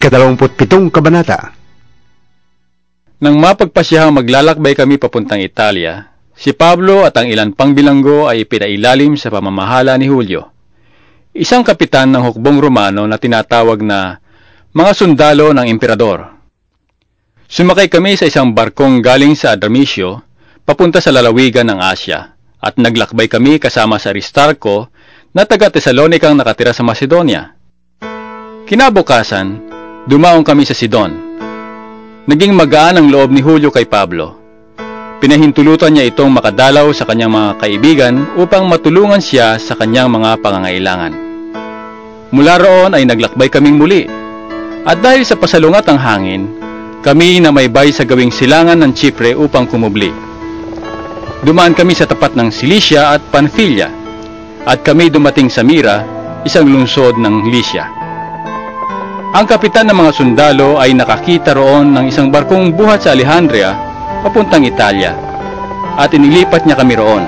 Ikadalawamput pitong kabanata. Nang mapagpasyahang maglalakbay kami papuntang Italia, si Pablo at ang ilan pang bilanggo ay pinailalim sa pamamahala ni Julio. Isang kapitan ng hukbong Romano na tinatawag na mga sundalo ng emperador. Sumakay kami sa isang barkong galing sa Adramitio papunta sa lalawigan ng Asya at naglakbay kami kasama sa Aristarco na taga Tesalonikang nakatira sa Macedonia. Kinabukasan, dumaong kami sa Sidon. Naging magaan ang loob ni Julio kay Pablo. Pinahintulutan niya itong makadalaw sa kanyang mga kaibigan upang matulungan siya sa kanyang mga pangangailangan. Mula roon ay naglakbay kaming muli. At dahil sa pasalungat ng hangin, kami na may bay sa gawing silangan ng Chipre upang kumubli. Dumaan kami sa tapat ng Cilicia at Panfilia at kami dumating sa Mira, isang lungsod ng Lycia. Ang kapitan ng mga sundalo ay nakakita roon ng isang barkong buhat sa Alejandria papuntang Italia at inilipat niya kami roon.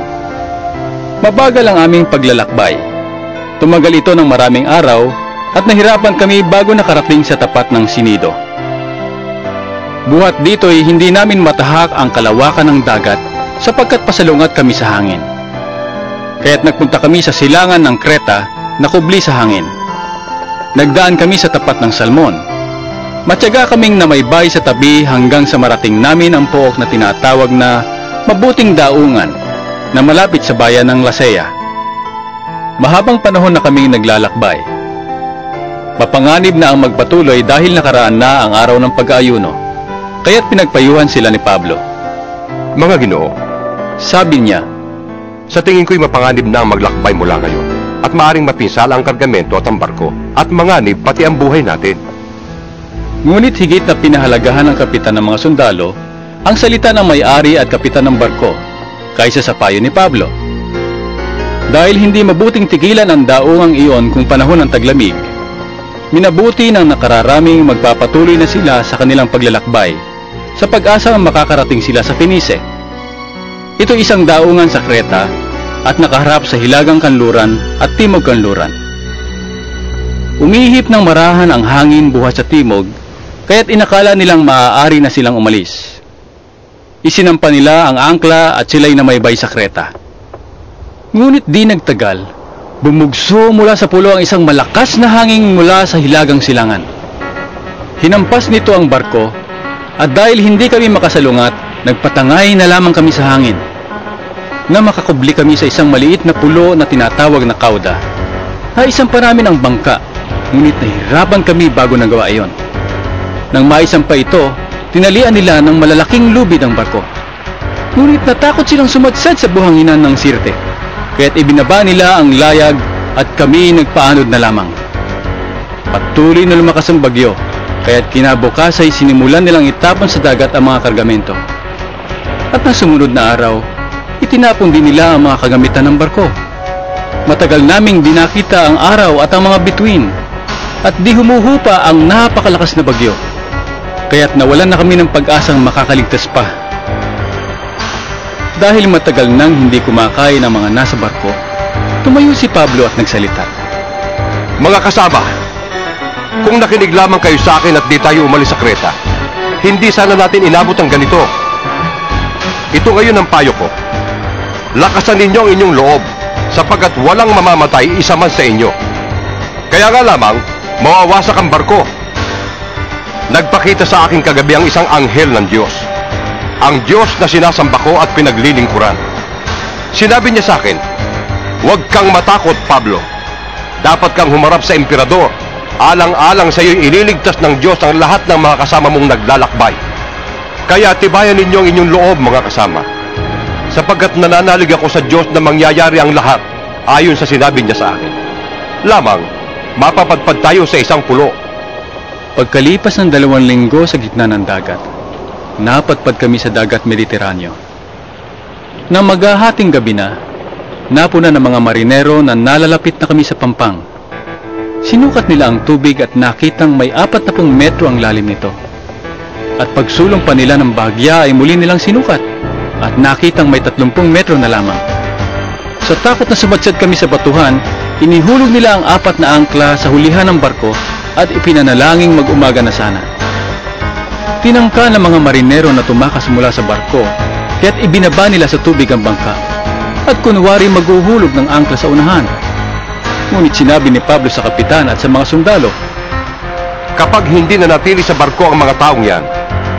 Mabagal ang aming paglalakbay. Tumagal ito ng maraming araw at nahirapan kami bago nakarating sa tapat ng Sinido. Buhat dito'y hindi namin matahak ang kalawakan ng dagat sapagkat pasalungat kami sa hangin. Kaya't nagpunta kami sa silangan ng Kreta na kubli sa hangin. Nagdaan kami sa tapat ng Salmon. Matyaga kaming namaybay sa tabi hanggang sa marating namin ang pook na tinatawag na mabuting daungan na malapit sa bayan ng Lasea. Mahabang panahon na kaming naglalakbay. Mapanganib na ang magpatuloy dahil nakaraan na ang araw ng pag-aayuno. Kaya't pinagpayuhan sila ni Pablo. Mga ginoo, Sabi niya, sa tingin ko'y mapanganib na ang maglakbay mula ngayon at maaring mapinsala ang kargamento at ang barko at manganib pati ang buhay natin. Ngunit higit na pinahalagahan ng kapitan ng mga sundalo ang salita ng may-ari at kapitan ng barko kaysa sa payo ni Pablo. Dahil hindi mabuting tigilan ang daungang iyon kung panahon ng taglamig, minabuti ng nakararaming magpapatuloy na sila sa kanilang paglalakbay sa pag-asang makakarating sila sa Fenice. Ito isang daungan sa Kreta at nakaharap sa hilagang kanluran at timog kanluran. Umihip ng marahan ang hangin buhat sa timog, kaya't inakala nilang maaari na silang umalis. Isinampa nila ang angkla at sila'y namaybay sa Kreta. Ngunit di nagtagal, bumugso mula sa pulo ang isang malakas na hangin mula sa hilagang silangan. Hinampas nito ang barko at dahil hindi kami makasalungat, nagpatangay na lamang kami sa hangin. Na makakubli kami sa isang maliit na pulo na tinatawag na kauda. Naisang pa namin ang bangka, ngunit nahirapan kami bago nagawa iyon. Nang maisampa ito, tinalian nila ng malalaking lubid ang barko. Ngunit natakot silang sumadsad sa buhanginan ng sirte. Kaya't ibinaba nila ang layag at kami nagpaanod na lamang. Patuloy na lumakas ang bagyo, kaya't kinabukas ay sinimulan nilang itapon sa dagat ang mga kargamento. At nang sumunod na araw, itinapon din nila ang mga kagamitan ng barko. Matagal naming dinakita ang araw at ang mga bituin, at di humuhupa ang napakalakas na bagyo. Kaya't nawalan na kami ng pag-asang makakaligtas pa. Dahil matagal nang hindi kumakain ang mga nasa barko, tumayo si Pablo at nagsalita. Mga kasama, kung nakinig lamang kayo sa akin at di tayo umalis sa Kreta, hindi sana natin inabot ang ganito. Ito ngayon ang payo ko. Lakasan ninyo ang inyong loob sapagkat walang mamamatay isa man sa inyo. Kaya nga lamang, mawawasak ang barko. Nagpakita sa akin kagabi ang isang anghel ng Diyos. Ang Diyos na sinasamba ko at pinaglilingkuran. Sinabi niya sa akin, Huwag kang matakot, Pablo. Dapat kang humarap sa emperador. Alang-alang sa iyo'y ililigtas ng Diyos ang lahat ng mga kasama mong naglalakbay. Kaya tibayan ninyo ang inyong loob, mga kasama. Sapagkat nananalig ako sa Diyos na mangyayari ang lahat ayon sa sinabi niya sa akin. Lamang, mapapadpad tayo sa isang pulo. Pagkalipas ng dalawang linggo sa gitna ng dagat, napatpad kami sa dagat Mediteraneo. Nang maghahating gabi na, napuna ng mga marinero na nalalapit na kami sa pampang. Sinukat nila ang tubig at nakitang may apat na pong metro ang lalim nito. At pagsulong pa nila ng bahagya ay muli nilang sinukat at nakitang may 30 metro na lamang. Sa takot na sumadsad kami sa batuhan, inihulog nila ang apat na angkla sa hulihan ng barko at ipinanalangin mag-umaga na sana. Tinangka ng mga marinero na tumakas mula sa barko kaya't ibinaba nila sa tubig ang bangka at kunwari maghuhulog ng angkla sa unahan. Ngunit sinabi ni Pablo sa kapitan at sa mga sundalo, Kapag hindi nanatili sa barko ang mga taong yan,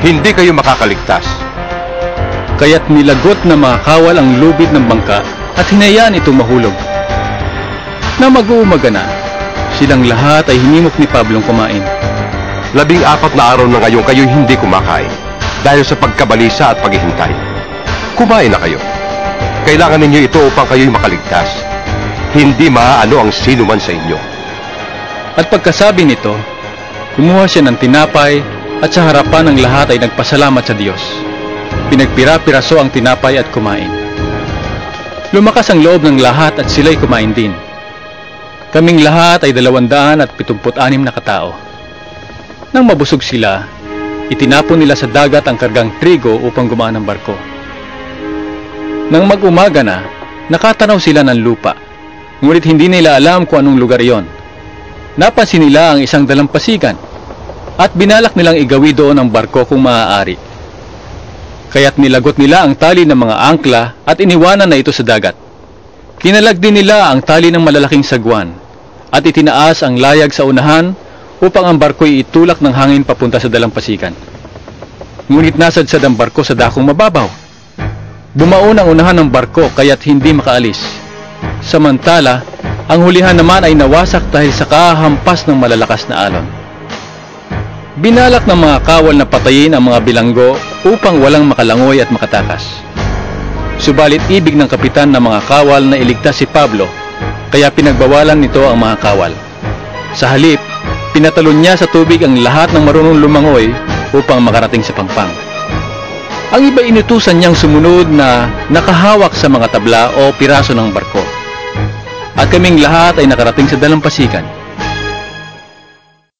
hindi kayo makakaligtas. Kaya't nilagot na mga kawal ang lubid ng bangka at hinayaan itong mahulog. Na mag-uumaga na, silang lahat ay hinimok ni Pablong kumain. Labing apat na araw na ngayon kayo hindi kumakain dahil sa pagkabalisa at paghihintay. Kumain na kayo. Kailangan ninyo ito upang kayo'y makaligtas. Hindi maaano ang sino man sa inyo. At pagkasabi nito, kumuha siya ng tinapay at sa harapan ng lahat ay nagpasalamat sa Diyos. Pinagpira-piraso ang tinapay at kumain. Lumakas ang loob ng lahat at sila'y kumain din. Kaming lahat ay dalawandaan at pitumput-anim na katao. Nang mabusog sila, itinapon nila sa dagat ang kargang trigo upang gumaan ang barko. Nang mag-umaga na, nakatanaw sila ng lupa, ngunit hindi nila alam kung anong lugar iyon. Napansin nila ang isang dalampasigan at binalak nilang igawi doon ang barko kung maaari. Kaya't nilagot nila ang tali ng mga angkla at iniwanan na ito sa dagat. Kinalag din nila ang tali ng malalaking sagwan at itinaas ang layag sa unahan upang ang barko'y itulak ng hangin papunta sa dalampasigan. Ngunit nasadsad ang barko sa dakong mababaw. Bumaon ang unahan ng barko kaya't hindi makaalis. Samantala, ang hulihan naman ay nawasak dahil sa kahampas ng malalakas na alon. Binalak ng mga kawal na patayin ang mga bilanggo upang walang makalangoy at makatakas. Subalit ibig ng kapitan ng mga kawal na iligtas si Pablo, kaya pinagbawalan nito ang mga kawal. Sa halip, pinatalon niya sa tubig ang lahat ng marunong lumangoy upang makarating sa pangpang. Ang iba inutusan niyang sumunod na nakahawak sa mga tabla o piraso ng barko. At kaming lahat ay nakarating sa dalampasigan.